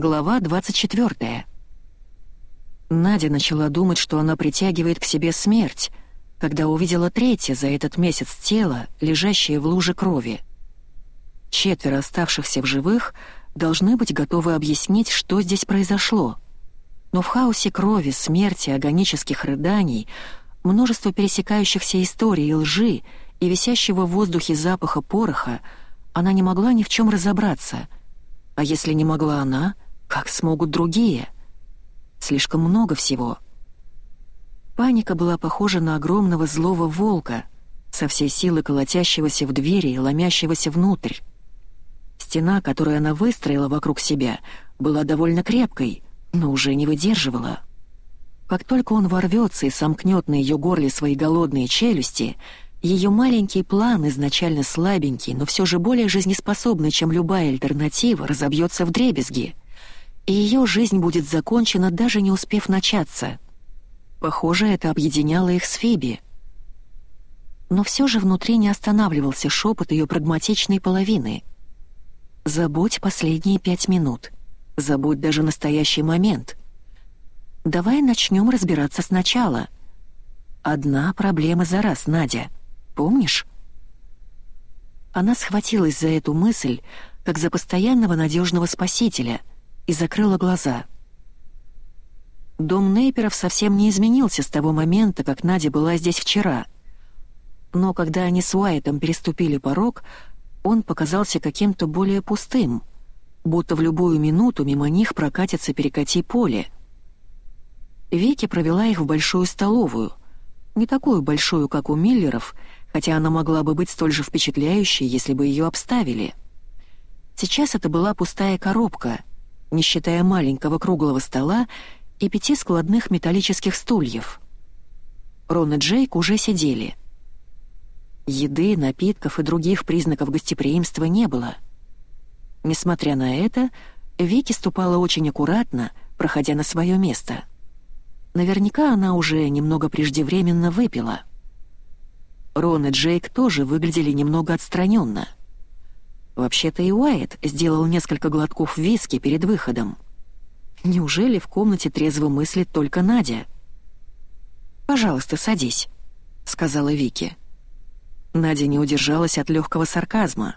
Глава 24. Надя начала думать, что она притягивает к себе смерть, когда увидела третье за этот месяц тело, лежащее в луже крови. Четверо оставшихся в живых должны быть готовы объяснить, что здесь произошло. Но в хаосе крови, смерти, агонических рыданий, множество пересекающихся историй и лжи и висящего в воздухе запаха пороха, она не могла ни в чем разобраться. А если не могла она, как смогут другие? Слишком много всего. Паника была похожа на огромного злого волка, со всей силы колотящегося в двери и ломящегося внутрь. Стена, которую она выстроила вокруг себя, была довольно крепкой, но уже не выдерживала. Как только он ворвется и сомкнет на ее горле свои голодные челюсти, ее маленький план, изначально слабенький, но все же более жизнеспособный, чем любая альтернатива, разобьется в дребезги. И ее жизнь будет закончена, даже не успев начаться. Похоже, это объединяло их с Фиби. Но все же внутри не останавливался шепот ее прагматичной половины. «Забудь последние пять минут. Забудь даже настоящий момент. Давай начнем разбираться сначала. Одна проблема за раз, Надя» помнишь?» Она схватилась за эту мысль, как за постоянного надежного спасителя, и закрыла глаза. Дом Нейперов совсем не изменился с того момента, как Надя была здесь вчера. Но когда они с Уайтом переступили порог, он показался каким-то более пустым, будто в любую минуту мимо них прокатится перекати поле. Вики провела их в большую столовую, не такую большую, как у Миллеров, хотя она могла бы быть столь же впечатляющей, если бы ее обставили. Сейчас это была пустая коробка, не считая маленького круглого стола и пяти складных металлических стульев. Рон и Джейк уже сидели. Еды, напитков и других признаков гостеприимства не было. Несмотря на это, Вики ступала очень аккуратно, проходя на свое место. Наверняка она уже немного преждевременно выпила — Рон и Джейк тоже выглядели немного отстраненно. Вообще-то и Уайт сделал несколько глотков виски перед выходом. Неужели в комнате трезво мыслит только Надя? «Пожалуйста, садись», — сказала Вики. Надя не удержалась от легкого сарказма.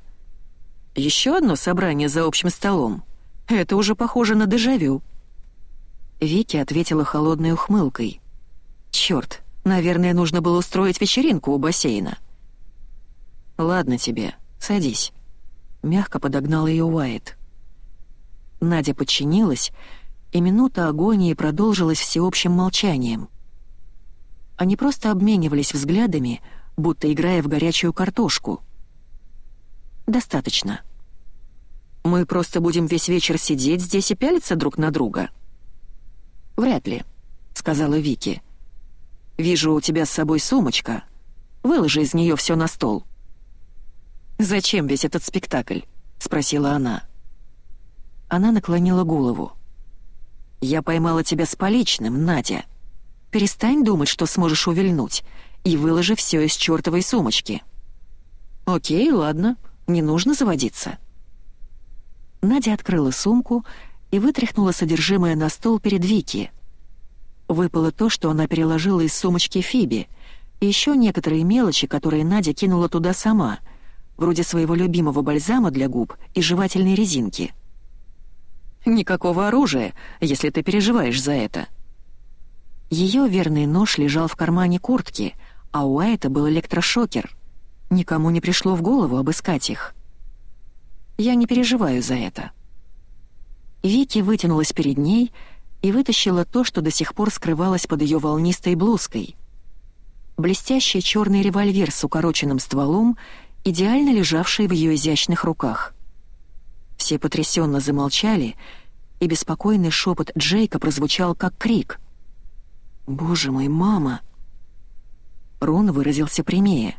«Еще одно собрание за общим столом? Это уже похоже на дежавю». Вики ответила холодной ухмылкой. «Черт, Наверное, нужно было устроить вечеринку у бассейна. «Ладно тебе, садись», — мягко подогнал ее Уайт. Надя подчинилась, и минута агонии продолжилась всеобщим молчанием. Они просто обменивались взглядами, будто играя в горячую картошку. «Достаточно. Мы просто будем весь вечер сидеть здесь и пялиться друг на друга?» «Вряд ли», — сказала Вики. Вижу, у тебя с собой сумочка. Выложи из нее все на стол». «Зачем весь этот спектакль?» — спросила она. Она наклонила голову. «Я поймала тебя с поличным, Надя. Перестань думать, что сможешь увильнуть, и выложи все из чертовой сумочки». «Окей, ладно, не нужно заводиться». Надя открыла сумку и вытряхнула содержимое на стол перед Вики — Выпало то, что она переложила из сумочки Фиби, и еще некоторые мелочи, которые Надя кинула туда сама, вроде своего любимого бальзама для губ и жевательной резинки. «Никакого оружия, если ты переживаешь за это». Ее верный нож лежал в кармане куртки, а у Айта был электрошокер. Никому не пришло в голову обыскать их. «Я не переживаю за это». Вики вытянулась перед ней и вытащила то, что до сих пор скрывалось под ее волнистой блузкой. Блестящий черный револьвер с укороченным стволом, идеально лежавший в ее изящных руках. Все потрясенно замолчали, и беспокойный шепот Джейка прозвучал как крик. «Боже мой, мама!» Рон выразился прямее.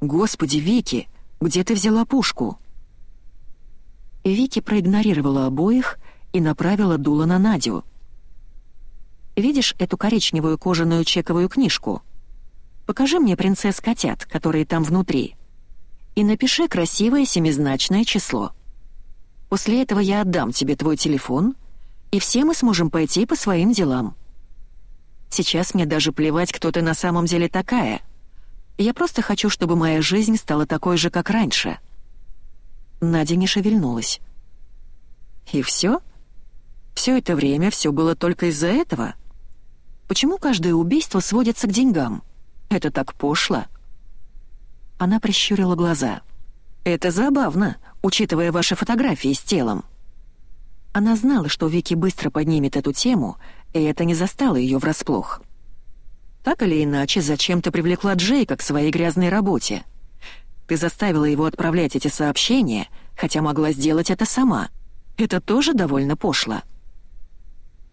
«Господи, Вики, где ты взяла пушку?» Вики проигнорировала обоих и направила дуло на Надю — Видишь эту коричневую кожаную чековую книжку? Покажи мне принцесс котят, которые там внутри. И напиши красивое семизначное число. После этого я отдам тебе твой телефон, и все мы сможем пойти по своим делам. Сейчас мне даже плевать, кто ты на самом деле такая. Я просто хочу, чтобы моя жизнь стала такой же, как раньше». Надя не шевельнулась. «И все? Все это время все было только из-за этого? Почему каждое убийство сводится к деньгам? Это так пошло». Она прищурила глаза. «Это забавно, учитывая ваши фотографии с телом». Она знала, что Вики быстро поднимет эту тему, и это не застало ее врасплох. Так или иначе, зачем ты привлекла Джейка к своей грязной работе? Ты заставила его отправлять эти сообщения, хотя могла сделать это сама. Это тоже довольно пошло.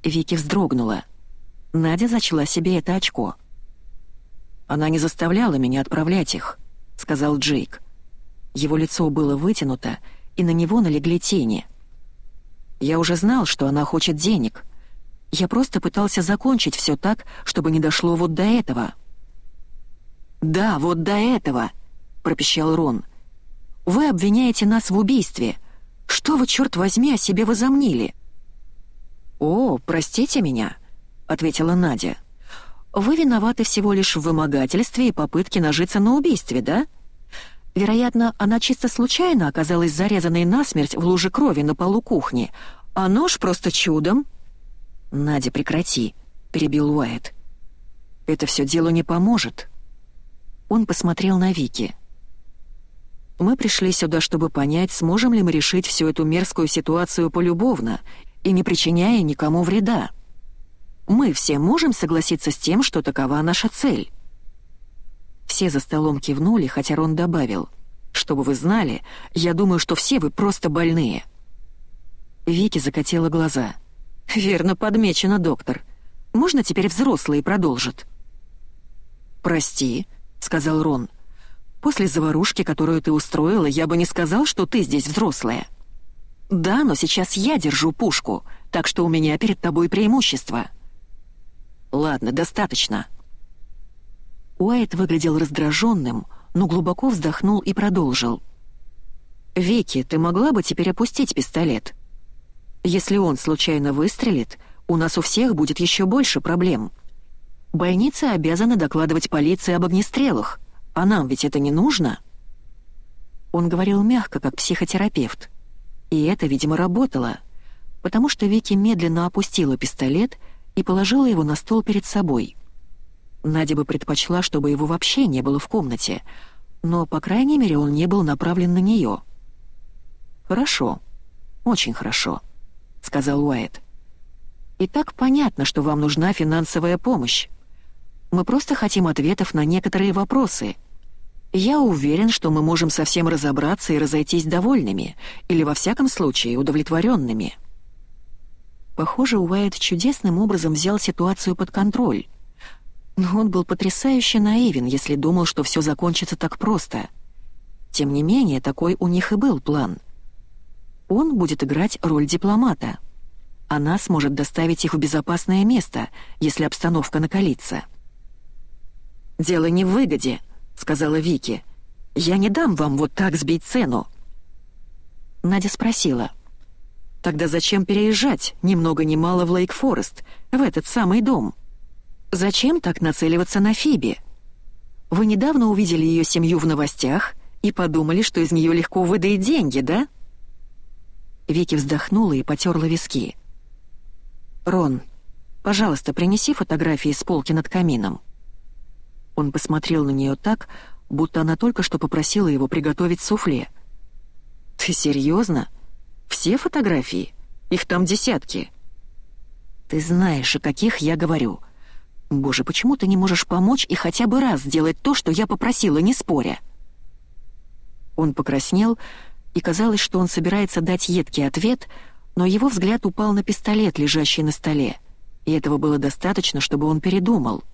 Вики вздрогнула. Надя зачла себе это очко. «Она не заставляла меня отправлять их», — сказал Джейк. Его лицо было вытянуто, и на него налегли тени. «Я уже знал, что она хочет денег. Я просто пытался закончить все так, чтобы не дошло вот до этого». «Да, вот до этого», — пропищал Рон. «Вы обвиняете нас в убийстве. Что вы, черт возьми, о себе возомнили?» «О, простите меня», — ответила Надя. «Вы виноваты всего лишь в вымогательстве и попытке нажиться на убийстве, да? Вероятно, она чисто случайно оказалась зарезанной насмерть в луже крови на полу кухни, а нож просто чудом...» «Надя, прекрати», — перебил Уайт. «Это все делу не поможет». Он посмотрел на Вики. Мы пришли сюда, чтобы понять, сможем ли мы решить всю эту мерзкую ситуацию полюбовно и не причиняя никому вреда. Мы все можем согласиться с тем, что такова наша цель. Все за столом кивнули, хотя Рон добавил. «Чтобы вы знали, я думаю, что все вы просто больные». Вики закатила глаза. «Верно подмечено, доктор. Можно теперь взрослые продолжат?» «Прости», — сказал Рон. После заварушки, которую ты устроила, я бы не сказал, что ты здесь взрослая. Да, но сейчас я держу пушку, так что у меня перед тобой преимущество. Ладно, достаточно. Уайт выглядел раздраженным, но глубоко вздохнул и продолжил. «Вики, ты могла бы теперь опустить пистолет? Если он случайно выстрелит, у нас у всех будет еще больше проблем. Больница обязана докладывать полиции об огнестрелах, а нам ведь это не нужно?» Он говорил мягко, как психотерапевт. И это, видимо, работало, потому что Вики медленно опустила пистолет и положила его на стол перед собой. Надя бы предпочла, чтобы его вообще не было в комнате, но, по крайней мере, он не был направлен на нее. «Хорошо, очень хорошо», — сказал Уайт. «И так понятно, что вам нужна финансовая помощь. Мы просто хотим ответов на некоторые вопросы. Я уверен, что мы можем совсем разобраться и разойтись довольными, или во всяком случае удовлетворенными. Похоже, Уайт чудесным образом взял ситуацию под контроль. Но он был потрясающе наивен, если думал, что все закончится так просто. Тем не менее, такой у них и был план. Он будет играть роль дипломата. Она сможет доставить их в безопасное место, если обстановка накалится. «Дело не в выгоде», — сказала Вики. «Я не дам вам вот так сбить цену». Надя спросила. «Тогда зачем переезжать, ни много ни мало в Лейк-Форест, в этот самый дом? Зачем так нацеливаться на Фиби? Вы недавно увидели ее семью в новостях и подумали, что из нее легко выдают деньги, да?» Вики вздохнула и потерла виски. «Рон, пожалуйста, принеси фотографии с полки над камином». Он посмотрел на нее так, будто она только что попросила его приготовить суфле. «Ты серьезно? Все фотографии? Их там десятки». «Ты знаешь, о каких я говорю. Боже, почему ты не можешь помочь и хотя бы раз сделать то, что я попросила, не споря?» Он покраснел, и казалось, что он собирается дать едкий ответ, но его взгляд упал на пистолет, лежащий на столе, и этого было достаточно, чтобы он передумал —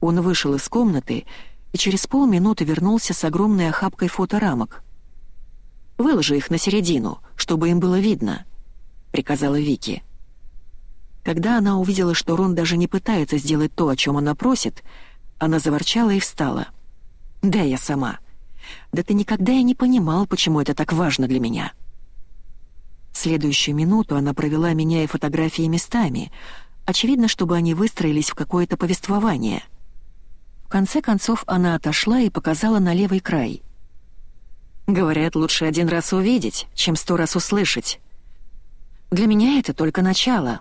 он вышел из комнаты и через полминуты вернулся с огромной охапкой фоторамок. «Выложи их на середину, чтобы им было видно», — приказала Вики. Когда она увидела, что Рон даже не пытается сделать то, о чем она просит, она заворчала и встала. «Да, я сама. Да ты никогда и не понимал, почему это так важно для меня». Следующую минуту она провела, меняя фотографии местами, очевидно, чтобы они выстроились в какое-то повествование. В конце концов она отошла и показала на левый край. «Говорят, лучше один раз увидеть, чем сто раз услышать. Для меня это только начало.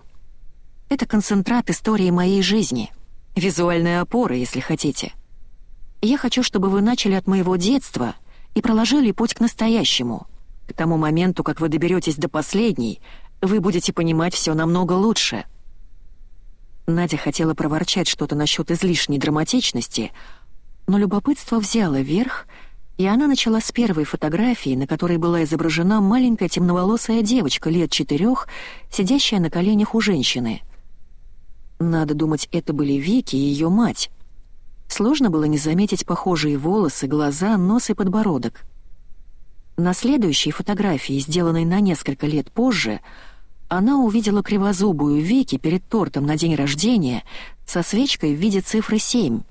Это концентрат истории моей жизни, визуальная опора, если хотите. Я хочу, чтобы вы начали от моего детства и проложили путь к настоящему. К тому моменту, как вы доберетесь до последней, вы будете понимать все намного лучше». Надя хотела проворчать что-то насчет излишней драматичности, но любопытство взяло верх, и она начала с первой фотографии, на которой была изображена маленькая темноволосая девочка лет четырех, сидящая на коленях у женщины. Надо думать, это были Вики и ее мать. Сложно было не заметить похожие волосы, глаза, нос и подбородок. На следующей фотографии, сделанной на несколько лет позже, она увидела кривозубую Вики перед тортом на день рождения со свечкой в виде цифры 7.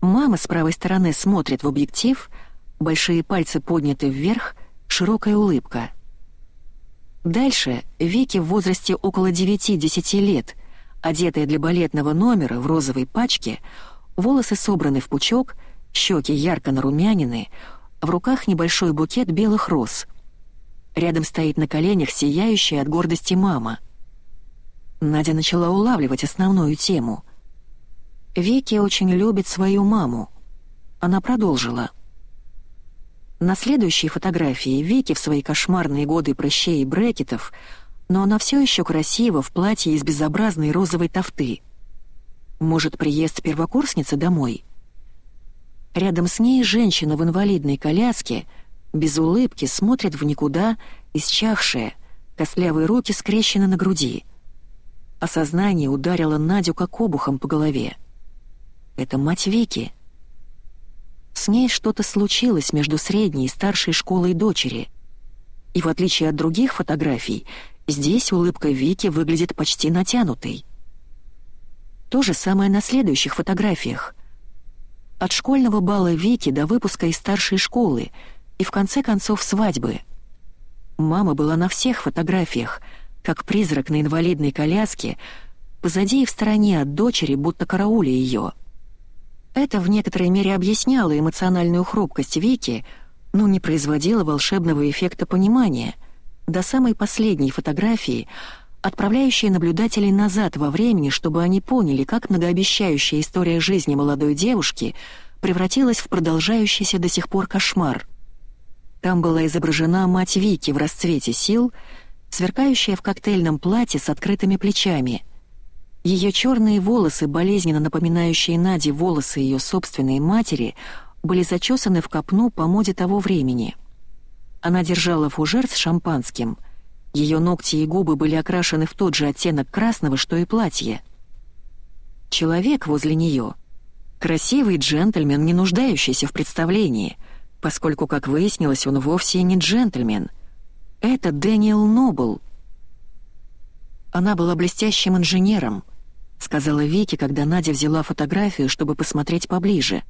Мама с правой стороны смотрит в объектив, большие пальцы подняты вверх, широкая улыбка. Дальше Вики в возрасте около 9-10 лет, одетая для балетного номера в розовой пачке, волосы собраны в пучок, щеки ярко нарумянины, в руках небольшой букет белых роз — Рядом стоит на коленях сияющая от гордости мама. Надя начала улавливать основную тему. Вики очень любит свою маму. Она продолжила. На следующей фотографии Вики в свои кошмарные годы прыщей и брекетов, но она все еще красива в платье из безобразной розовой тофты. Может, приезд первокурсницы домой? Рядом с ней женщина в инвалидной коляске — без улыбки смотрит в никуда, исчахшие, костлявые руки скрещены на груди. Осознание ударило Надю как обухом по голове. Это мать Вики. С ней что-то случилось между средней и старшей школой дочери. И в отличие от других фотографий, здесь улыбка Вики выглядит почти натянутой. То же самое на следующих фотографиях. От школьного бала Вики до выпуска из старшей школы — и в конце концов свадьбы. Мама была на всех фотографиях, как призрак на инвалидной коляске, позади и в стороне от дочери, будто караули ее. Это в некоторой мере объясняло эмоциональную хрупкость Вики, но не производило волшебного эффекта понимания. До самой последней фотографии, отправляющей наблюдателей назад во времени, чтобы они поняли, как многообещающая история жизни молодой девушки превратилась в продолжающийся до сих пор кошмар — там была изображена мать Вики в расцвете сил, сверкающая в коктейльном платье с открытыми плечами. Ее черные волосы, болезненно напоминающие Наде волосы ее собственной матери, были зачесаны в копну по моде того времени. Она держала фужер с шампанским. Ее ногти и губы были окрашены в тот же оттенок красного, что и платье. Человек возле нее — красивый джентльмен, не нуждающийся в представлении — поскольку, как выяснилось, он вовсе не джентльмен. Это Дэниел Нобл. Она была блестящим инженером, сказала Вики, когда Надя взяла фотографию, чтобы посмотреть поближе.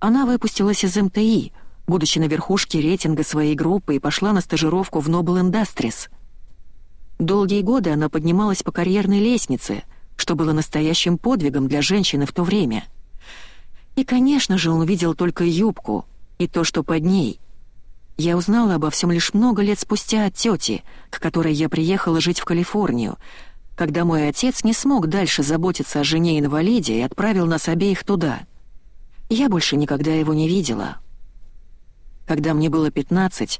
Она выпустилась из МТИ, будучи на верхушке рейтинга своей группы, и пошла на стажировку в Noble Industries. Долгие годы она поднималась по карьерной лестнице, что было настоящим подвигом для женщины в то время. И, конечно же, он увидел только юбку, и то, что под ней. Я узнала обо всем лишь много лет спустя от тети, к которой я приехала жить в Калифорнию, когда мой отец не смог дальше заботиться о жене-инвалиде и отправил нас обеих туда. Я больше никогда его не видела. Когда мне было 15,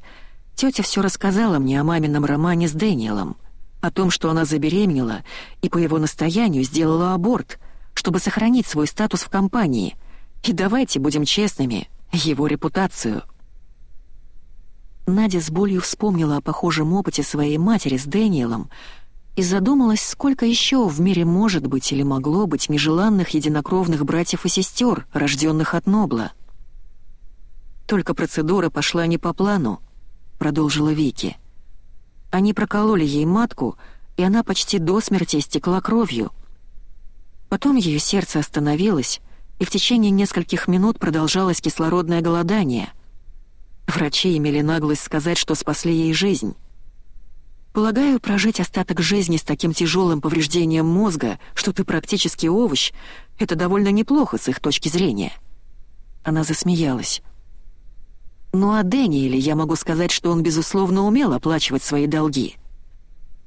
тетя все рассказала мне о мамином романе с Дэниелом, о том, что она забеременела и по его настоянию сделала аборт, чтобы сохранить свой статус в компании. И давайте будем честными — его репутацию. Надя с болью вспомнила о похожем опыте своей матери с Дэниелом и задумалась, сколько еще в мире может быть или могло быть нежеланных единокровных братьев и сестер, рожденных от Нобла. «Только процедура пошла не по плану», — продолжила Вики. «Они прокололи ей матку, и она почти до смерти истекла кровью. Потом ее сердце остановилось, и в течение нескольких минут продолжалось кислородное голодание. Врачи имели наглость сказать, что спасли ей жизнь. Полагаю, прожить остаток жизни с таким тяжелым повреждением мозга, что ты практически овощ, это довольно неплохо с их точки зрения. Она засмеялась. Ну а Дэниеле я могу сказать, что он, безусловно, умел оплачивать свои долги.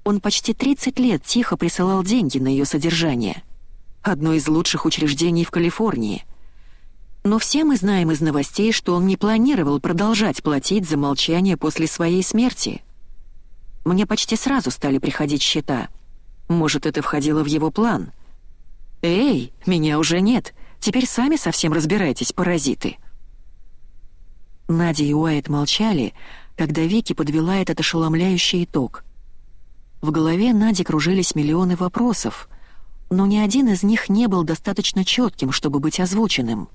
Он почти 30 лет тихо присылал деньги на ее содержание. Одно из лучших учреждений в Калифорнии. Но все мы знаем из новостей, что он не планировал продолжать платить за молчание после своей смерти. Мне почти сразу стали приходить счета. Может, это входило в его план. «Эй, меня уже нет. Теперь сами совсем разбирайтесь, паразиты». Надя и Уайт молчали, когда Вики подвела этот ошеломляющий итог. В голове Нади кружились миллионы вопросов, но ни один из них не был достаточно четким, чтобы быть озвученным.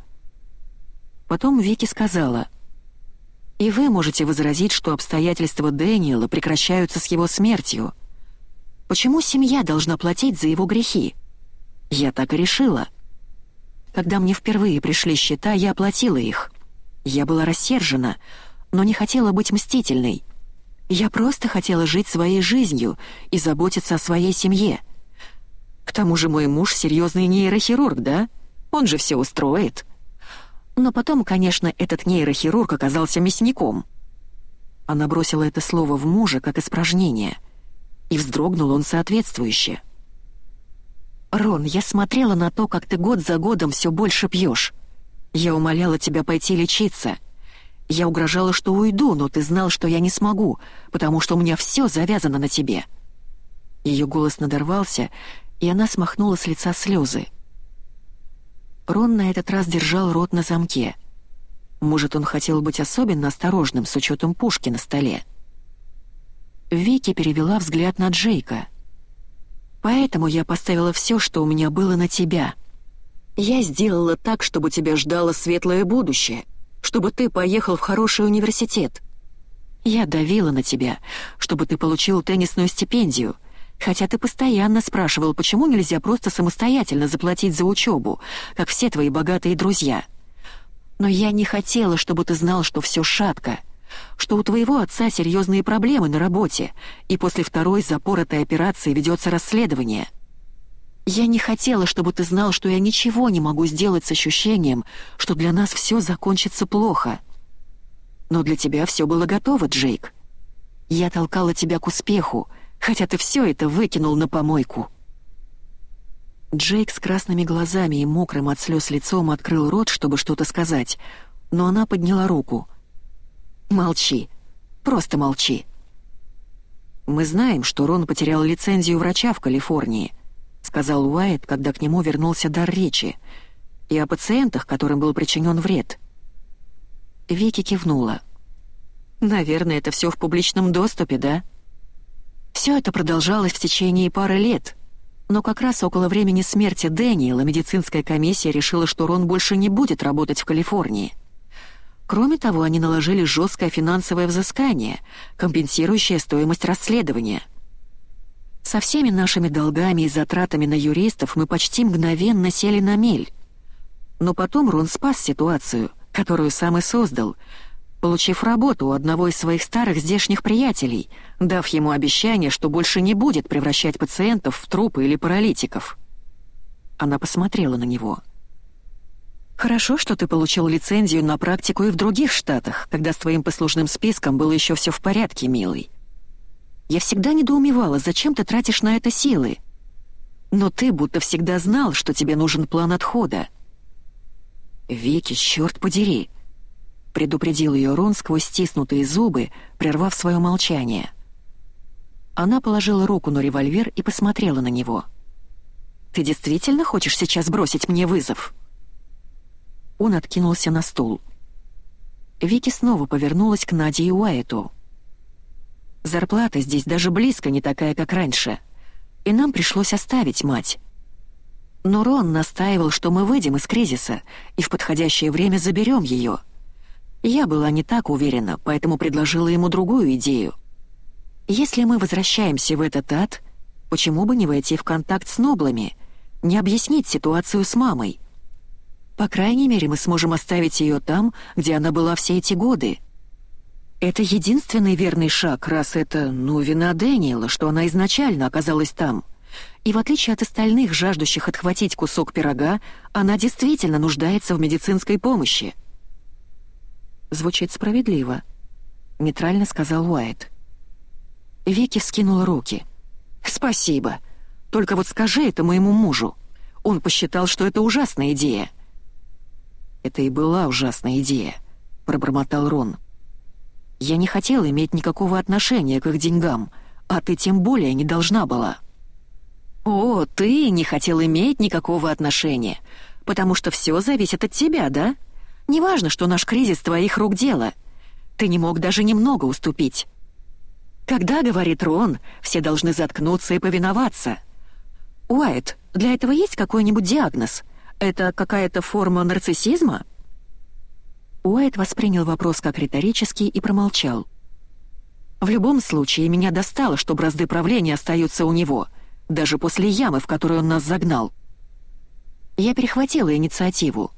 Потом Вики сказала — и вы можете возразить, что обстоятельства Дэниела прекращаются с его смертью. Почему семья должна платить за его грехи? Я так и решила. Когда мне впервые пришли счета, я оплатила их. Я была рассержена, но не хотела быть мстительной. Я просто хотела жить своей жизнью и заботиться о своей семье. К тому же мой муж серьезный нейрохирург, да? Он же все устроит. Но потом, конечно, этот нейрохирург оказался мясником. Она бросила это слово в мужа как испражнение. И вздрогнул он соответствующе. «Рон, я смотрела на то, как ты год за годом все больше пьешь. Я умоляла тебя пойти лечиться. Я угрожала, что уйду, но ты знал, что я не смогу, потому что у меня все завязано на тебе». Ее голос надорвался, и она смахнула с лица слезы. Рон на этот раз держал рот на замке. Может, он хотел быть особенно осторожным с учетом пушки на столе. Вики перевела взгляд на Джейка. «Поэтому я поставила все, что у меня было на тебя. Я сделала так, чтобы тебя ждало светлое будущее, чтобы ты поехал в хороший университет. Я давила на тебя, чтобы ты получил теннисную стипендию — Хотя ты постоянно спрашивал, почему нельзя просто самостоятельно заплатить за учебу, как все твои богатые друзья. Но я не хотела, чтобы ты знал, что все шатко, что у твоего отца серьезные проблемы на работе, и после второй запоротой операции ведется расследование. Я не хотела, чтобы ты знал, что я ничего не могу сделать с ощущением, что для нас все закончится плохо. Но для тебя все было готово, Джейк. Я толкала тебя к успеху, хотя ты все это выкинул на помойку». Джейк с красными глазами и мокрым от слез лицом открыл рот, чтобы что-то сказать, но она подняла руку. «Молчи. Просто молчи». «Мы знаем, что Рон потерял лицензию врача в Калифорнии», — сказал Уайт, когда к нему вернулся дар речи, «и о пациентах, которым был причинен вред». Вики кивнула. «Наверное, это все в публичном доступе, да?» Все это продолжалось в течение пары лет, но как раз около времени смерти Дэниела медицинская комиссия решила, что Рон больше не будет работать в Калифорнии. Кроме того, они наложили жесткое финансовое взыскание, компенсирующее стоимость расследования. Со всеми нашими долгами и затратами на юристов мы почти мгновенно сели на мель. Но потом Рон спас ситуацию, которую сам и создал — получив работу у одного из своих старых здешних приятелей, дав ему обещание, что больше не будет превращать пациентов в трупы или паралитиков. Она посмотрела на него. «Хорошо, что ты получил лицензию на практику и в других штатах, когда с твоим послужным списком было еще все в порядке, милый. Я всегда недоумевала, зачем ты тратишь на это силы. Но ты будто всегда знал, что тебе нужен план отхода». «Вики, черт подери!» Предупредил ее Рон сквозь стиснутые зубы, прервав свое молчание. Она положила руку на револьвер и посмотрела на него. «Ты действительно хочешь сейчас бросить мне вызов?» Он откинулся на стул. Вики снова повернулась к Наде и Уайту. «Зарплата здесь даже близко не такая, как раньше, и нам пришлось оставить мать. Но Рон настаивал, что мы выйдем из кризиса и в подходящее время заберем ее. Я была не так уверена, поэтому предложила ему другую идею. Если мы возвращаемся в этот ад, почему бы не войти в контакт с Ноблами, не объяснить ситуацию с мамой? По крайней мере, мы сможем оставить ее там, где она была все эти годы. Это единственный верный шаг, раз это, ну, вина Дэниела, что она изначально оказалась там. И в отличие от остальных, жаждущих отхватить кусок пирога, она действительно нуждается в медицинской помощи. Звучит справедливо, нейтрально сказал Уайт. Вики вскинула руки. Спасибо. Только вот скажи это моему мужу. Он посчитал, что это ужасная идея. Это и была ужасная идея, пробормотал Рон. Я не хотела иметь никакого отношения к их деньгам, а ты тем более не должна была». «О, ты не хотел иметь никакого отношения, потому что все зависит от тебя, да? Неважно, что наш кризис твоих рук дело. Ты не мог даже немного уступить. Когда, говорит Рон, все должны заткнуться и повиноваться. Уайт, для этого есть какой-нибудь диагноз? Это какая-то форма нарциссизма?» Уайт воспринял вопрос как риторический и промолчал. «В любом случае, меня достало, что бразды правления остаются у него, даже после ямы, в которую он нас загнал. Я перехватила инициативу.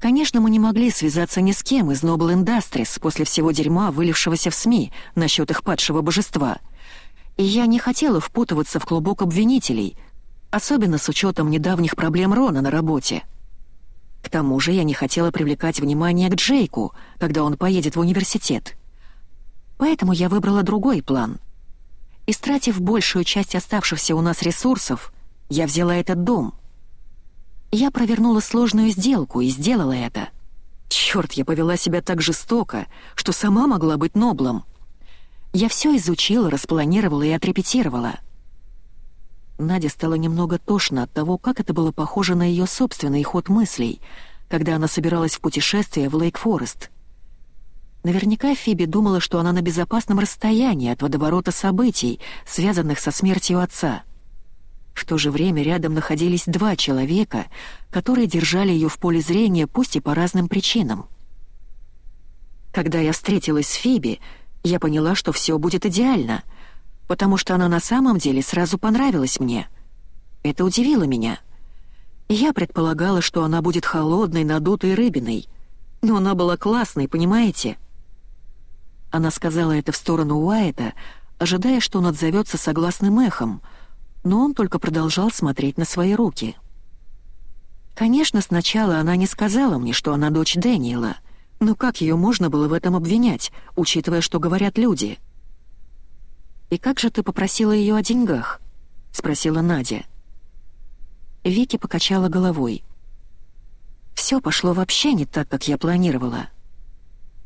Конечно, мы не могли связаться ни с кем из Noble Industries после всего дерьма, вылившегося в СМИ насчет их падшего божества. И я не хотела впутываться в клубок обвинителей, особенно с учетом недавних проблем Рона на работе. К тому же я не хотела привлекать внимание к Джейку, когда он поедет в университет. Поэтому я выбрала другой план. Истратив большую часть оставшихся у нас ресурсов, я взяла этот дом. Я провернула сложную сделку и сделала это. Черт, я повела себя так жестоко, что сама могла быть Ноблом. Я все изучила, распланировала и отрепетировала — Надя стало немного тошно от того, как это было похоже на ее собственный ход мыслей, когда она собиралась в путешествие в Лейк-Форест. Наверняка Фиби думала, что она на безопасном расстоянии от водоворота событий, связанных со смертью отца. В то же время рядом находились два человека, которые держали ее в поле зрения, пусть и по разным причинам. Когда я встретилась с Фиби, я поняла, что все будет идеально — потому что она на самом деле сразу понравилась мне. Это удивило меня. Я предполагала, что она будет холодной, надутой рыбиной, но она была классной, понимаете? Она сказала это в сторону Уайта, ожидая, что он отзовется согласным эхом, но он только продолжал смотреть на свои руки. Конечно, сначала она не сказала мне, что она дочь Дэниела, но как ее можно было в этом обвинять, учитывая, что говорят люди — «И как же ты попросила ее о деньгах?» — спросила Надя. Вики покачала головой. «Все пошло вообще не так, как я планировала.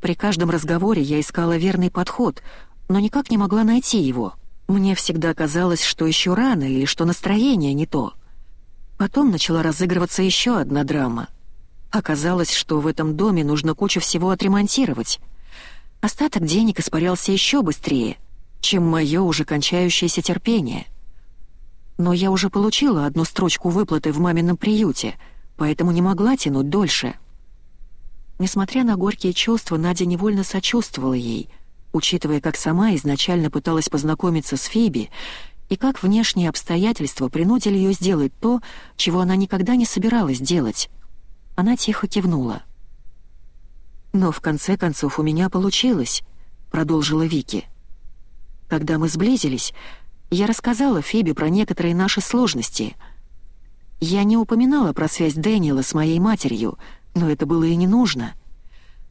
При каждом разговоре я искала верный подход, но никак не могла найти его. Мне всегда казалось, что еще рано или что настроение не то. Потом начала разыгрываться еще одна драма. Оказалось, что в этом доме нужно кучу всего отремонтировать. Остаток денег испарялся еще быстрее — чем мое уже кончающееся терпение. Но я уже получила одну строчку выплаты в мамином приюте, поэтому не могла тянуть дольше. Несмотря на горькие чувства, Надя невольно сочувствовала ей, учитывая, как сама изначально пыталась познакомиться с Фиби и как внешние обстоятельства принудили ее сделать то, чего она никогда не собиралась делать. Она тихо кивнула. «Но в конце концов у меня получилось», — продолжила Вики. Когда мы сблизились, я рассказала Фиби про некоторые наши сложности. Я не упоминала про связь Дэниела с моей матерью, но это было и не нужно.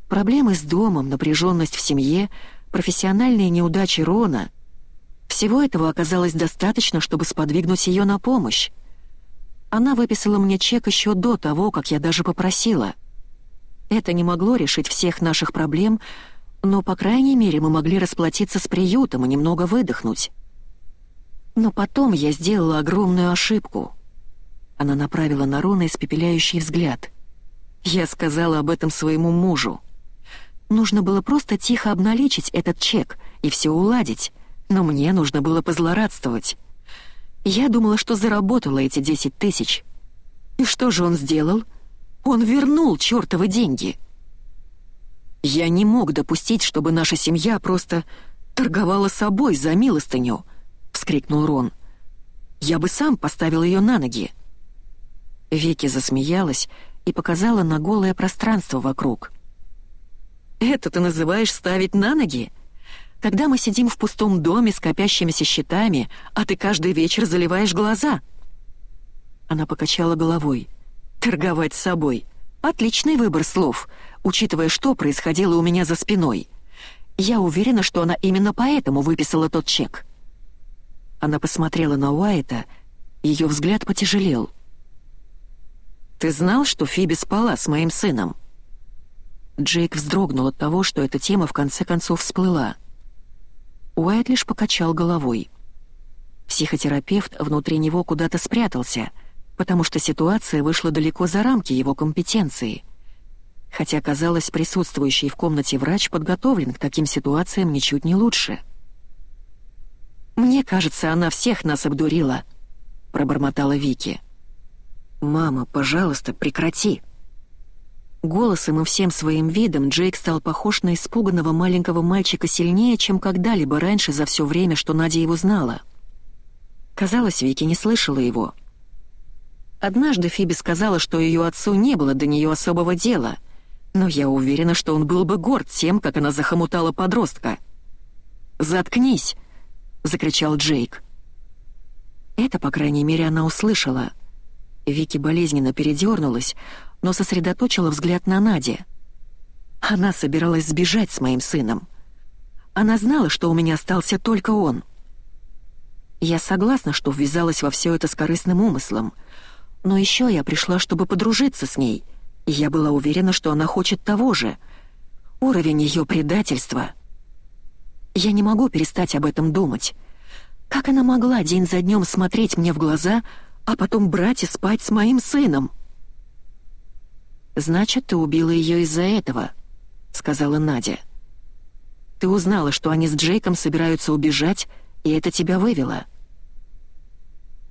Проблемы с домом, напряженность в семье, профессиональные неудачи Рона — всего этого оказалось достаточно, чтобы сподвигнуть ее на помощь. Она выписала мне чек еще до того, как я даже попросила. Это не могло решить всех наших проблем — но, по крайней мере, мы могли расплатиться с приютом и немного выдохнуть. Но потом я сделала огромную ошибку. Она направила на Рона испепеляющий взгляд. Я сказала об этом своему мужу. Нужно было просто тихо обналичить этот чек и все уладить, но мне нужно было позлорадствовать. Я думала, что заработала эти десять тысяч. И что же он сделал? Он вернул чертовы деньги. Я не мог допустить, чтобы наша семья просто торговала собой за милостыню, вскрикнул Рон. Я бы сам поставил ее на ноги. Вики засмеялась и показала на голое пространство вокруг. Это ты называешь ставить на ноги? Когда мы сидим в пустом доме с копящимися счетами, а ты каждый вечер заливаешь глаза?» Она покачала головой. «Торговать собой. Отличный выбор слов, учитывая, что происходило у меня за спиной. Я уверена, что она именно поэтому выписала тот чек». Она посмотрела на Уайта, ее взгляд потяжелел. «Ты знал, что Фиби спала с моим сыном?» Джейк вздрогнул от того, что эта тема в конце концов всплыла. Уайт лишь покачал головой. Психотерапевт внутри него куда-то спрятался, потому что ситуация вышла далеко за рамки его компетенции. Хотя, казалось, присутствующий в комнате врач подготовлен к таким ситуациям ничуть не лучше. «Мне кажется, она всех нас обдурила», — пробормотала Вики. «Мама, пожалуйста, прекрати», Голосом и всем своим видом Джейк стал похож на испуганного маленького мальчика сильнее, чем когда-либо раньше за все время, что Надя его знала. Казалось, Вики не слышала его. Однажды Фиби сказала, что ее отцу не было до нее особого дела, но я уверена, что он был бы горд тем, как она захомутала подростка. «Заткнись!» — закричал Джейк. Это, по крайней мере, она услышала. Вики болезненно передернулась, но сосредоточила взгляд на Наде. Она собиралась сбежать с моим сыном. Она знала, что у меня остался только он. Я согласна, что ввязалась во все это с корыстным умыслом, но еще я пришла, чтобы подружиться с ней, и я была уверена, что она хочет того же. Уровень ее предательства. Я не могу перестать об этом думать. Как она могла день за днем смотреть мне в глаза, а потом брать и спать с моим сыном?» «Значит, ты убила ее из-за этого», — сказала Надя. «Ты узнала, что они с Джейком собираются убежать, и это тебя вывело».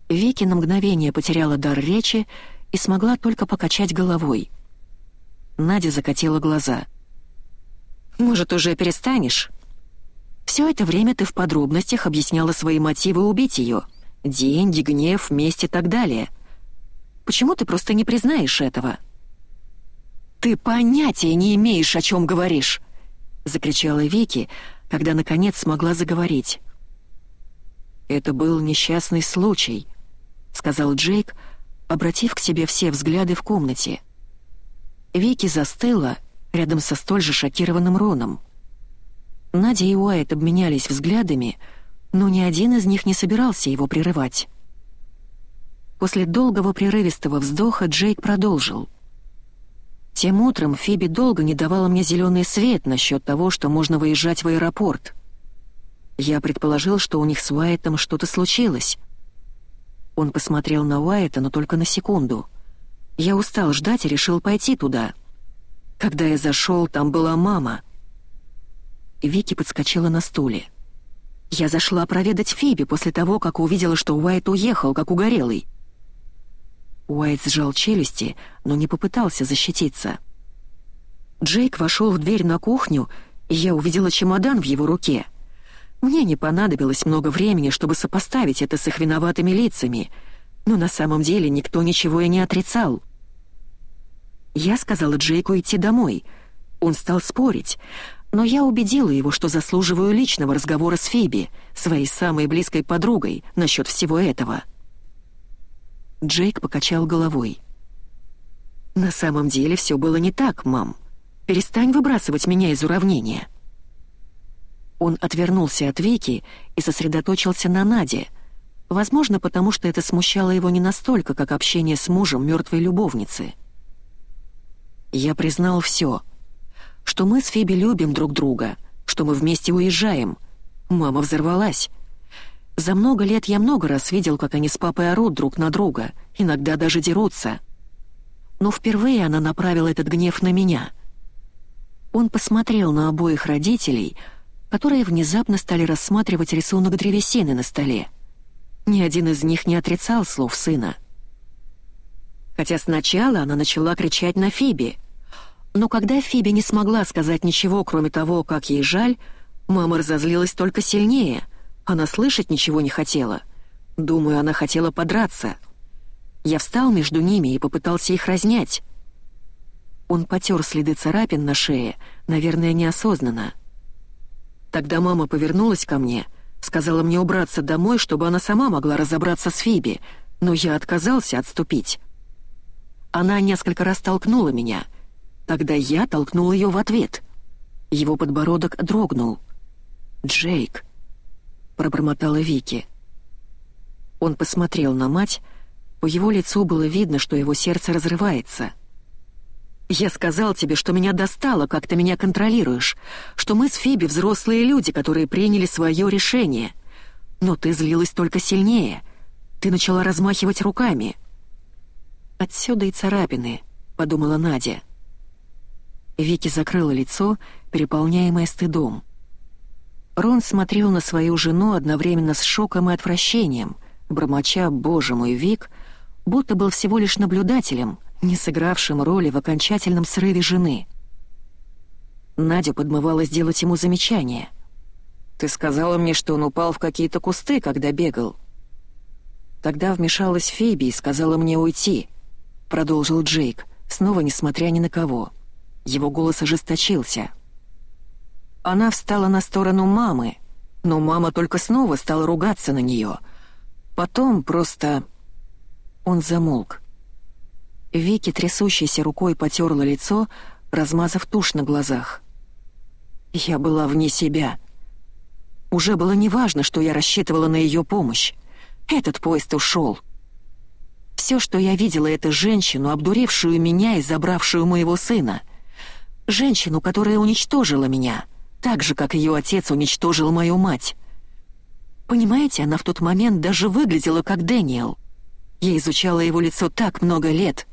Вики на мгновение потеряла дар речи и смогла только покачать головой. Надя закатила глаза. «Может, уже перестанешь?» «Все это время ты в подробностях объясняла свои мотивы убить ее. Деньги, гнев, месть и так далее. Почему ты просто не признаешь этого?» «Ты понятия не имеешь, о чем говоришь!» — закричала Вики, когда наконец смогла заговорить. «Это был несчастный случай», — сказал Джейк, обратив к себе все взгляды в комнате. Вики застыла рядом со столь же шокированным Роном. Надя и Уайт обменялись взглядами, но ни один из них не собирался его прерывать. После долгого прерывистого вздоха Джейк продолжил — тем утром Фиби долго не давала мне зеленый свет насчет того, что можно выезжать в аэропорт. Я предположил, что у них с Уайтом что-то случилось. Он посмотрел на Уайта, но только на секунду. Я устал ждать и решил пойти туда. Когда я зашел, там была мама. Вики подскочила на стуле. Я зашла проведать Фиби после того, как увидела, что Уайт уехал, как угорелый. Уайт сжал челюсти, но не попытался защититься. Джейк вошел в дверь на кухню, и я увидела чемодан в его руке. Мне не понадобилось много времени, чтобы сопоставить это с их виноватыми лицами, но на самом деле никто ничего и не отрицал. Я сказала Джейку идти домой. Он стал спорить, но я убедила его, что заслуживаю личного разговора с Фиби, своей самой близкой подругой, насчет всего этого. Джейк покачал головой. «На самом деле все было не так, мам. Перестань выбрасывать меня из уравнения». Он отвернулся от Вики и сосредоточился на Наде, возможно, потому что это смущало его не настолько, как общение с мужем мертвой любовницы. «Я признал все, что мы с Фиби любим друг друга, что мы вместе уезжаем. Мама взорвалась». За много лет я много раз видел, как они с папой орут друг на друга, иногда даже дерутся. Но впервые она направила этот гнев на меня. Он посмотрел на обоих родителей, которые внезапно стали рассматривать рисунок древесины на столе. Ни один из них не отрицал слов сына. Хотя сначала она начала кричать на Фиби. Но когда Фиби не смогла сказать ничего, кроме того, как ей жаль, мама разозлилась только сильнее — она слышать ничего не хотела. Думаю, она хотела подраться. Я встал между ними и попытался их разнять. Он потер следы царапин на шее, наверное, неосознанно. Тогда мама повернулась ко мне, сказала мне убраться домой, чтобы она сама могла разобраться с Фиби, но я отказался отступить. Она несколько раз толкнула меня. Тогда я толкнул ее в ответ. Его подбородок дрогнул. «Джейк», — пробормотала Вики. Он посмотрел на мать, по его лицу было видно, что его сердце разрывается — «Я сказал тебе, что меня достало, как ты меня контролируешь, что мы с Фиби взрослые люди, которые приняли свое решение. Но ты злилась только сильнее. Ты начала размахивать руками». «Отсюда и царапины», — подумала Надя. Вики закрыла лицо, переполняемое стыдом. Рон смотрел на свою жену одновременно с шоком и отвращением, бормоча «Боже мой, Вик», будто был всего лишь наблюдателем — не сыгравшим роли в окончательном срыве жены. Надя подмывала сделать ему замечание. «Ты сказала мне, что он упал в какие-то кусты, когда бегал». Тогда вмешалась Фиби и сказала мне уйти, продолжил Джейк, снова несмотря ни на кого. Его голос ожесточился. Она встала на сторону мамы, но мама только снова стала ругаться на нее. Потом просто... Он замолк. Вики трясущейся рукой потерла лицо, размазав тушь на глазах. Я была вне себя. Уже было неважно, что я рассчитывала на ее помощь. Этот поезд ушел. Все, что я видела, это женщину, обдурившую меня и забравшую моего сына. Женщину, которая уничтожила меня, так же, как ее отец уничтожил мою мать. Понимаете, она в тот момент даже выглядела как Дэниел. Я изучала его лицо так много лет —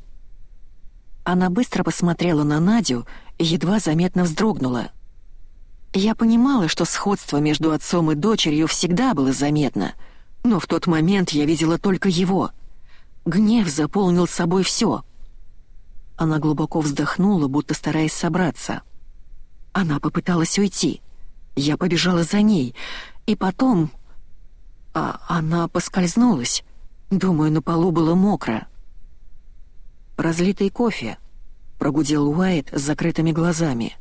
она быстро посмотрела на Надю и едва заметно вздрогнула. Я понимала, что сходство между отцом и дочерью всегда было заметно, но в тот момент я видела только его. Гнев заполнил собой все. Она глубоко вздохнула, будто стараясь собраться. Она попыталась уйти. Я побежала за ней, и потом... А она поскользнулась. Думаю, на полу было мокро разлитый кофе», — прогудел Уайт с закрытыми глазами.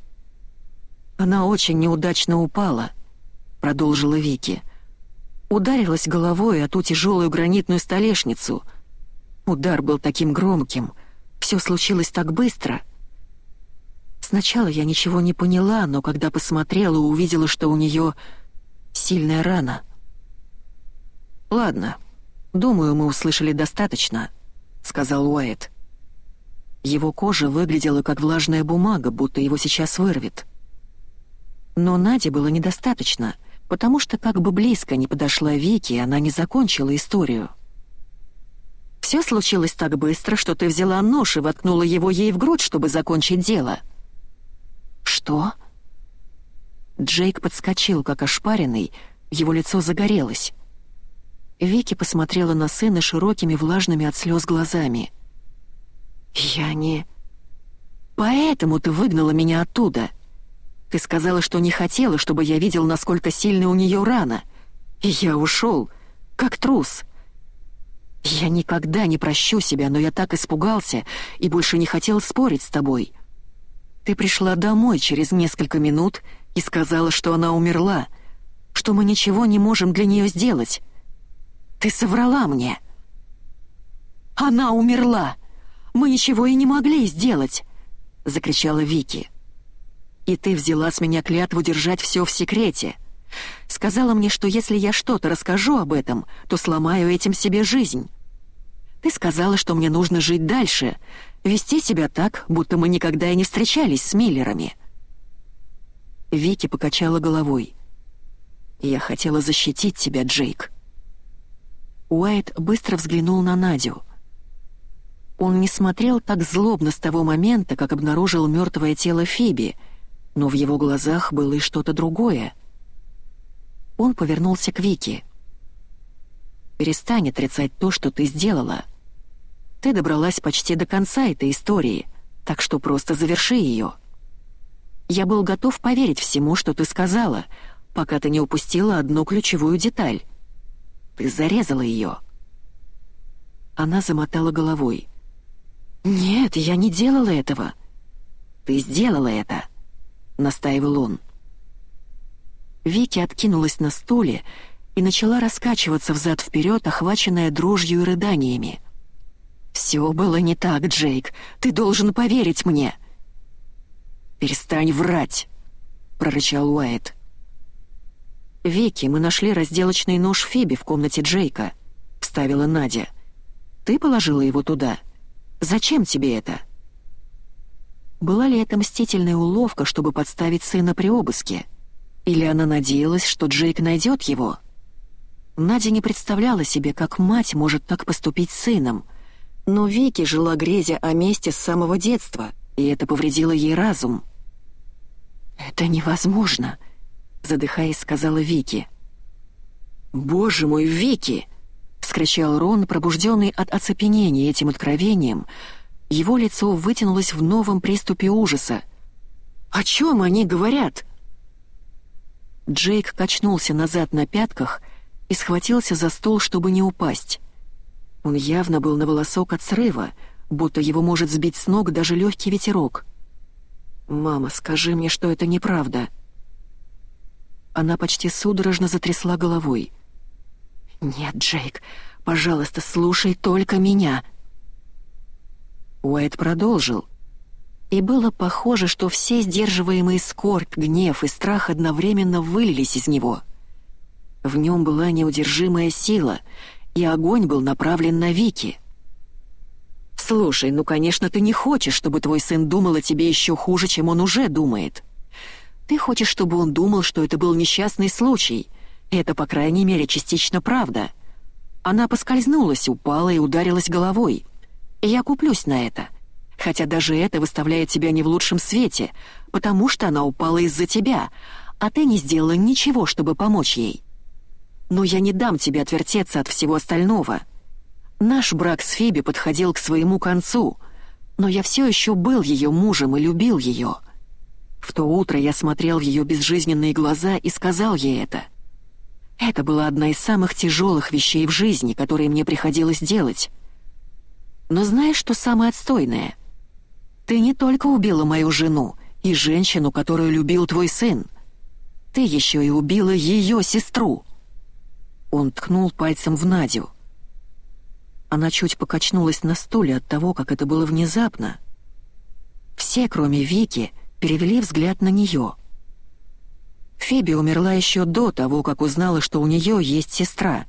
«Она очень неудачно упала», — продолжила Вики. Ударилась головой о ту тяжелую гранитную столешницу. Удар был таким громким. Все случилось так быстро. Сначала я ничего не поняла, но когда посмотрела, увидела, что у нее сильная рана. «Ладно, думаю, мы услышали достаточно», — сказал Уайт. Его кожа выглядела как влажная бумага, будто его сейчас вырвет. Но Наде было недостаточно, потому что как бы близко не подошла Вики, она не закончила историю. «Все случилось так быстро, что ты взяла нож и воткнула его ей в грудь, чтобы закончить дело». «Что?» Джейк подскочил, как ошпаренный, его лицо загорелось. Вики посмотрела на сына широкими влажными от слез глазами — «Я не...» «Поэтому ты выгнала меня оттуда. Ты сказала, что не хотела, чтобы я видел, насколько сильна у нее рана. И я ушел, как трус. Я никогда не прощу себя, но я так испугался и больше не хотел спорить с тобой. Ты пришла домой через несколько минут и сказала, что она умерла, что мы ничего не можем для нее сделать. Ты соврала мне. Она умерла!» Мы ничего и не могли сделать!» — закричала Вики. «И ты взяла с меня клятву держать все в секрете. Сказала мне, что если я что-то расскажу об этом, то сломаю этим себе жизнь. Ты сказала, что мне нужно жить дальше, вести себя так, будто мы никогда и не встречались с Миллерами». Вики покачала головой. «Я хотела защитить тебя, Джейк». Уайт быстро взглянул на Надю — он не смотрел так злобно с того момента, как обнаружил мертвое тело Фиби, но в его глазах было и что-то другое. Он повернулся к Вике. «Перестань отрицать то, что ты сделала. Ты добралась почти до конца этой истории, так что просто заверши ее. Я был готов поверить всему, что ты сказала, пока ты не упустила одну ключевую деталь. Ты зарезала ее». Она замотала головой. «Нет, я не делала этого. Ты сделала это!» — настаивал он. Вики откинулась на стуле и начала раскачиваться взад-вперед, охваченная дрожью и рыданиями. «Все было не так, Джейк. Ты должен поверить мне!» «Перестань врать!» — прорычал Уайт. «Вики, мы нашли разделочный нож Фиби в комнате Джейка», — вставила Надя. «Ты положила его туда? Зачем тебе это?» Была ли это мстительная уловка, чтобы подставить сына при обыске? Или она надеялась, что Джейк найдет его? Надя не представляла себе, как мать может так поступить с сыном. Но Вики жила грезя о месте с самого детства, и это повредило ей разум. «Это невозможно», — задыхаясь, сказала Вики. «Боже мой, Вики!» — вскричал Рон, пробужденный от оцепенения этим откровением. Его лицо вытянулось в новом приступе ужаса. «О чем они говорят?» Джейк качнулся назад на пятках и схватился за стол, чтобы не упасть. Он явно был на волосок от срыва, будто его может сбить с ног даже легкий ветерок. «Мама, скажи мне, что это неправда». Она почти судорожно затрясла головой. «Нет, Джейк, пожалуйста, слушай только меня». Уайт продолжил. И было похоже, что все сдерживаемые скорбь, гнев и страх одновременно вылились из него. В нем была неудержимая сила, и огонь был направлен на Вики. «Слушай, ну, конечно, ты не хочешь, чтобы твой сын думал о тебе еще хуже, чем он уже думает. Ты хочешь, чтобы он думал, что это был несчастный случай. Это, по крайней мере, частично правда. Она поскользнулась, упала и ударилась головой. Я куплюсь на это» хотя даже это выставляет тебя не в лучшем свете, потому что она упала из-за тебя, а ты не сделала ничего, чтобы помочь ей. Но я не дам тебе отвертеться от всего остального. Наш брак с Фиби подходил к своему концу, но я все еще был ее мужем и любил ее. В то утро я смотрел в ее безжизненные глаза и сказал ей это. Это была одна из самых тяжелых вещей в жизни, которые мне приходилось делать. Но знаешь, что самое отстойное? Ты не только убила мою жену и женщину, которую любил твой сын. Ты еще и убила ее сестру». Он ткнул пальцем в Надю. Она чуть покачнулась на стуле от того, как это было внезапно. Все, кроме Вики, перевели взгляд на нее. Фиби умерла еще до того, как узнала, что у нее есть сестра.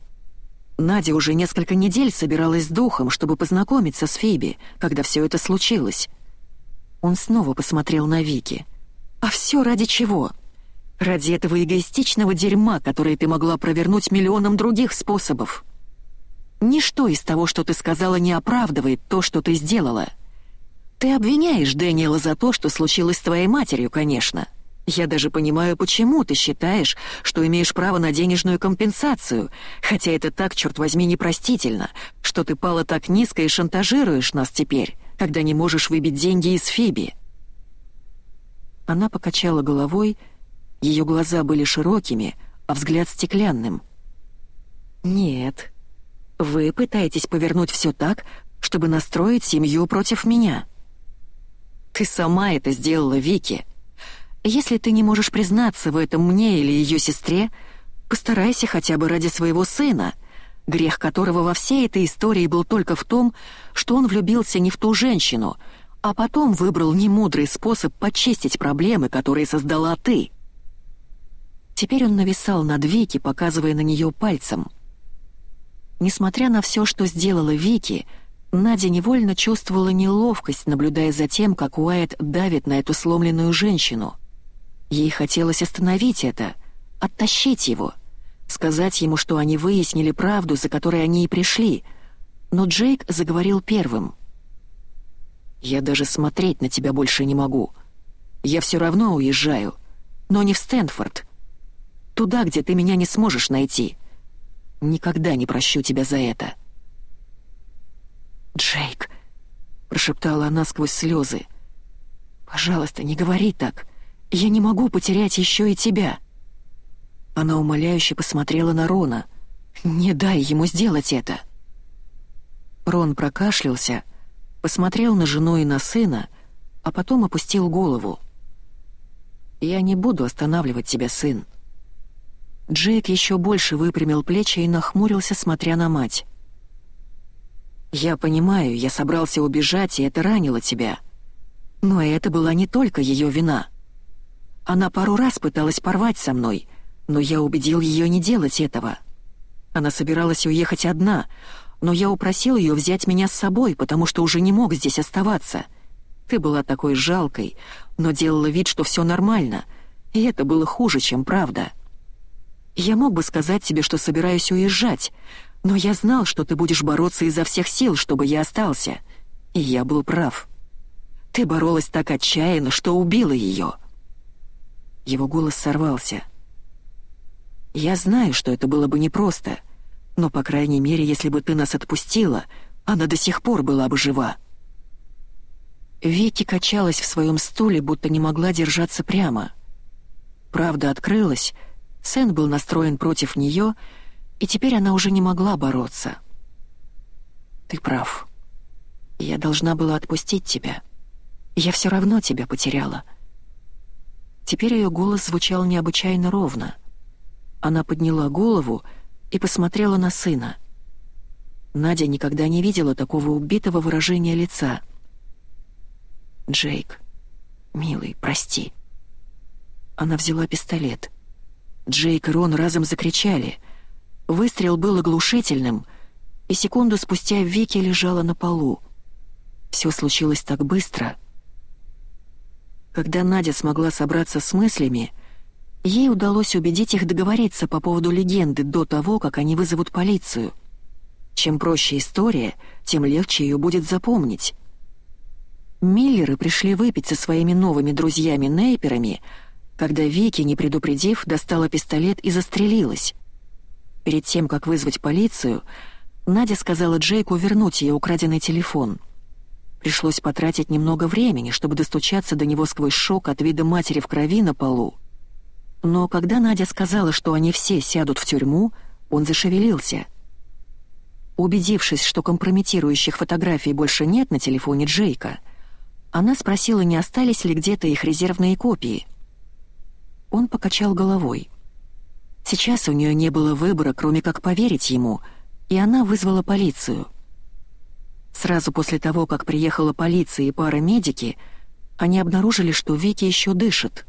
Надя уже несколько недель собиралась с духом, чтобы познакомиться с Фиби, когда все это случилось. Он снова посмотрел на Вики. «А все ради чего? Ради этого эгоистичного дерьма, которое ты могла провернуть миллионом других способов. Ничто из того, что ты сказала, не оправдывает то, что ты сделала. Ты обвиняешь Дэниела за то, что случилось с твоей матерью, конечно. Я даже понимаю, почему ты считаешь, что имеешь право на денежную компенсацию, хотя это так, черт возьми, непростительно, что ты пала так низко и шантажируешь нас теперь когда не можешь выбить деньги из Фиби?» Она покачала головой, ее глаза были широкими, а взгляд стеклянным. «Нет, вы пытаетесь повернуть все так, чтобы настроить семью против меня. Ты сама это сделала, Вики. Если ты не можешь признаться в этом мне или ее сестре, постарайся хотя бы ради своего сына — грех которого во всей этой истории был только в том, что он влюбился не в ту женщину, а потом выбрал немудрый способ почистить проблемы, которые создала ты. Теперь он нависал над Вики, показывая на нее пальцем. Несмотря на все, что сделала Вики, Надя невольно чувствовала неловкость, наблюдая за тем, как Уайт давит на эту сломленную женщину. Ей хотелось остановить это, оттащить его — сказать ему, что они выяснили правду, за которой они и пришли. Но Джейк заговорил первым. «Я даже смотреть на тебя больше не могу. Я все равно уезжаю, но не в Стэнфорд. Туда, где ты меня не сможешь найти. Никогда не прощу тебя за это». «Джейк», — прошептала она сквозь слезы, — «пожалуйста, не говори так. Я не могу потерять еще и тебя». Она умоляюще посмотрела на Рона. «Не дай ему сделать это!» Рон прокашлялся, посмотрел на жену и на сына, а потом опустил голову. «Я не буду останавливать тебя, сын». Джейк еще больше выпрямил плечи и нахмурился, смотря на мать. «Я понимаю, я собрался убежать, и это ранило тебя. Но это была не только ее вина. Она пару раз пыталась порвать со мной, но я убедил ее не делать этого. Она собиралась уехать одна, но я упросил ее взять меня с собой, потому что уже не мог здесь оставаться. Ты была такой жалкой, но делала вид, что все нормально, и это было хуже, чем правда. Я мог бы сказать тебе, что собираюсь уезжать, но я знал, что ты будешь бороться изо всех сил, чтобы я остался. И я был прав. Ты боролась так отчаянно, что убила ее. Его голос сорвался. Я знаю, что это было бы непросто, но, по крайней мере, если бы ты нас отпустила, она до сих пор была бы жива. Вики качалась в своем стуле, будто не могла держаться прямо. Правда открылась, Сэн был настроен против нее, и теперь она уже не могла бороться. «Ты прав. Я должна была отпустить тебя. Я все равно тебя потеряла». Теперь ее голос звучал необычайно ровно. Она подняла голову и посмотрела на сына. Надя никогда не видела такого убитого выражения лица. «Джейк, милый, прости». Она взяла пистолет. Джейк и Рон разом закричали. Выстрел был оглушительным, и секунду спустя Вики лежала на полу. Все случилось так быстро. Когда Надя смогла собраться с мыслями, ей удалось убедить их договориться по поводу легенды до того, как они вызовут полицию. Чем проще история, тем легче ее будет запомнить. Миллеры пришли выпить со своими новыми друзьями-нейперами, когда Вики, не предупредив, достала пистолет и застрелилась. Перед тем, как вызвать полицию, Надя сказала Джейку вернуть ей украденный телефон. Пришлось потратить немного времени, чтобы достучаться до него сквозь шок от вида матери в крови на полу. Но когда Надя сказала, что они все сядут в тюрьму, он зашевелился. Убедившись, что компрометирующих фотографий больше нет на телефоне Джейка, она спросила, не остались ли где-то их резервные копии — он покачал головой. Сейчас у нее не было выбора, кроме как поверить ему, и она вызвала полицию. Сразу после того, как приехала полиция и пара медики, они обнаружили, что Вики еще дышит.